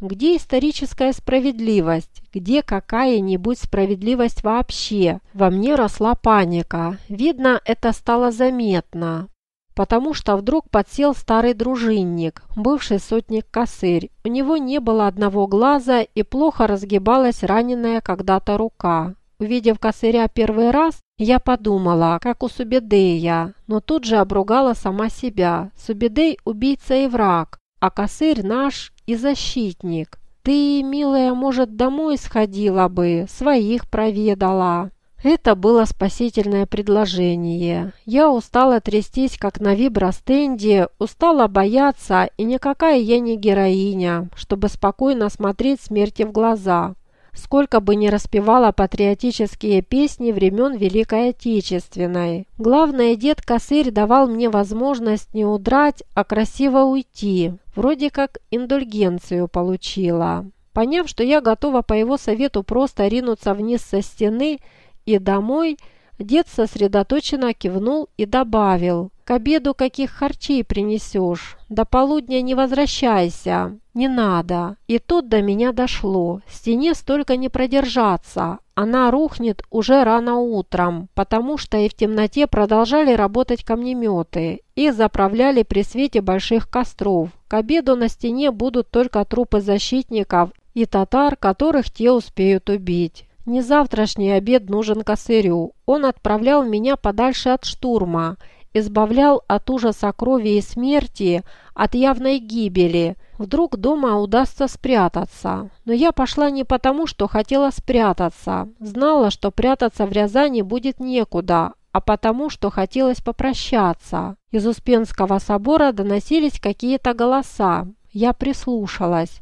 Где историческая справедливость? Где какая-нибудь справедливость вообще? Во мне росла паника. Видно, это стало заметно. Потому что вдруг подсел старый дружинник, бывший сотник-косырь. У него не было одного глаза и плохо разгибалась раненая когда-то рука. Увидев косыря первый раз, я подумала, как у Субедея, но тут же обругала сама себя. Субедей – убийца и враг, а косырь наш и защитник. Ты, милая, может, домой сходила бы, своих проведала». Это было спасительное предложение. Я устала трястись, как на вибростенде, устала бояться, и никакая я не героиня, чтобы спокойно смотреть смерти в глаза. Сколько бы ни распевала патриотические песни времен Великой Отечественной. Главное, дед Косырь давал мне возможность не удрать, а красиво уйти. Вроде как индульгенцию получила. Поняв, что я готова по его совету просто ринуться вниз со стены и домой, дед сосредоточенно кивнул и добавил. «К обеду каких харчей принесешь? До полудня не возвращайся, не надо». И тут до меня дошло. Стене столько не продержаться. Она рухнет уже рано утром, потому что и в темноте продолжали работать камнеметы. Их заправляли при свете больших костров. К обеду на стене будут только трупы защитников и татар, которых те успеют убить. Не завтрашний обед нужен косырю. Он отправлял меня подальше от штурма, избавлял от ужаса крови и смерти, от явной гибели. Вдруг дома удастся спрятаться. Но я пошла не потому, что хотела спрятаться. Знала, что прятаться в Рязани будет некуда, а потому, что хотелось попрощаться. Из Успенского собора доносились какие-то голоса. Я прислушалась.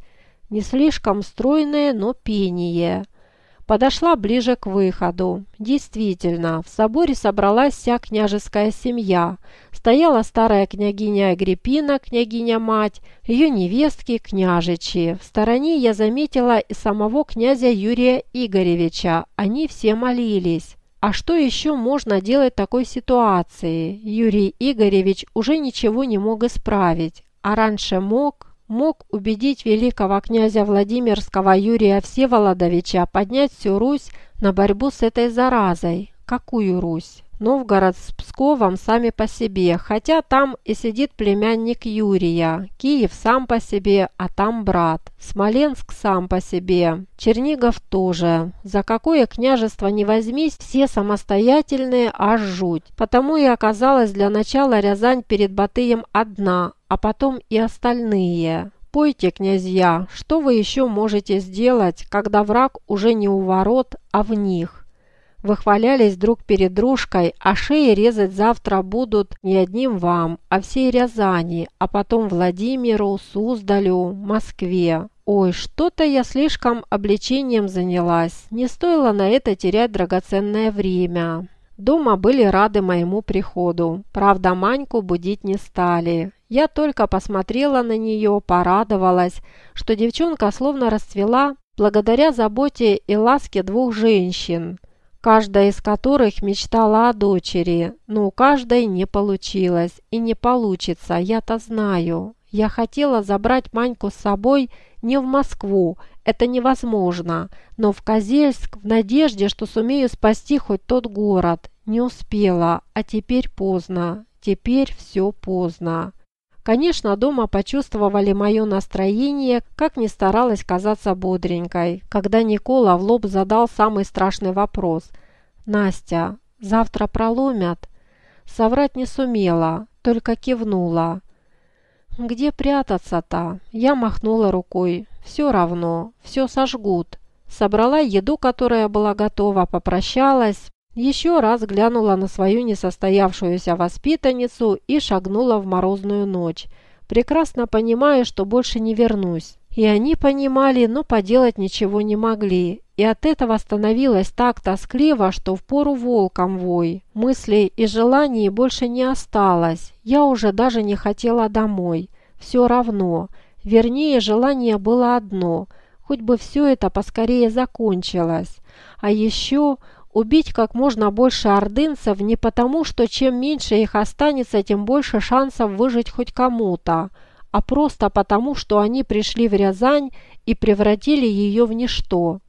Не слишком стройное, но пение. Подошла ближе к выходу. Действительно, в соборе собралась вся княжеская семья. Стояла старая княгиня Агриппина, княгиня-мать, ее невестки, княжичи. В стороне я заметила и самого князя Юрия Игоревича. Они все молились. А что еще можно делать в такой ситуации? Юрий Игоревич уже ничего не мог исправить. А раньше мог, мог убедить великого князя Владимирского Юрия Всеволодовича поднять всю Русь на борьбу с этой заразой. Какую Русь? Новгород с Псковом сами по себе, хотя там и сидит племянник Юрия. Киев сам по себе, а там брат. Смоленск сам по себе. Чернигов тоже. За какое княжество не возьмись, все самостоятельные, аж жуть. Потому и оказалась для начала Рязань перед Батыем одна, а потом и остальные. Пойте, князья, что вы еще можете сделать, когда враг уже не у ворот, а в них? Выхвалялись друг перед дружкой, а шеи резать завтра будут не одним вам, а всей Рязани, а потом Владимиру, Суздалю, Москве. Ой, что-то я слишком обличением занялась, не стоило на это терять драгоценное время. Дома были рады моему приходу. Правда, Маньку будить не стали. Я только посмотрела на нее, порадовалась, что девчонка словно расцвела благодаря заботе и ласке двух женщин каждая из которых мечтала о дочери, но у каждой не получилось и не получится, я-то знаю. Я хотела забрать Маньку с собой не в Москву, это невозможно, но в Козельск в надежде, что сумею спасти хоть тот город. Не успела, а теперь поздно, теперь все поздно. Конечно, дома почувствовали мое настроение, как ни старалась казаться бодренькой, когда Никола в лоб задал самый страшный вопрос. «Настя, завтра проломят?» Соврать не сумела, только кивнула. «Где прятаться-то?» Я махнула рукой. «Все равно, все сожгут». Собрала еду, которая была готова, попрощалась, еще раз глянула на свою несостоявшуюся воспитанницу и шагнула в морозную ночь, прекрасно понимая, что больше не вернусь. И они понимали, но поделать ничего не могли. И от этого становилось так тоскливо, что впору волком вой. Мыслей и желаний больше не осталось. Я уже даже не хотела домой. Все равно. Вернее, желание было одно. Хоть бы все это поскорее закончилось. А еще убить как можно больше ордынцев не потому, что чем меньше их останется, тем больше шансов выжить хоть кому-то, а просто потому, что они пришли в Рязань и превратили ее в ничто.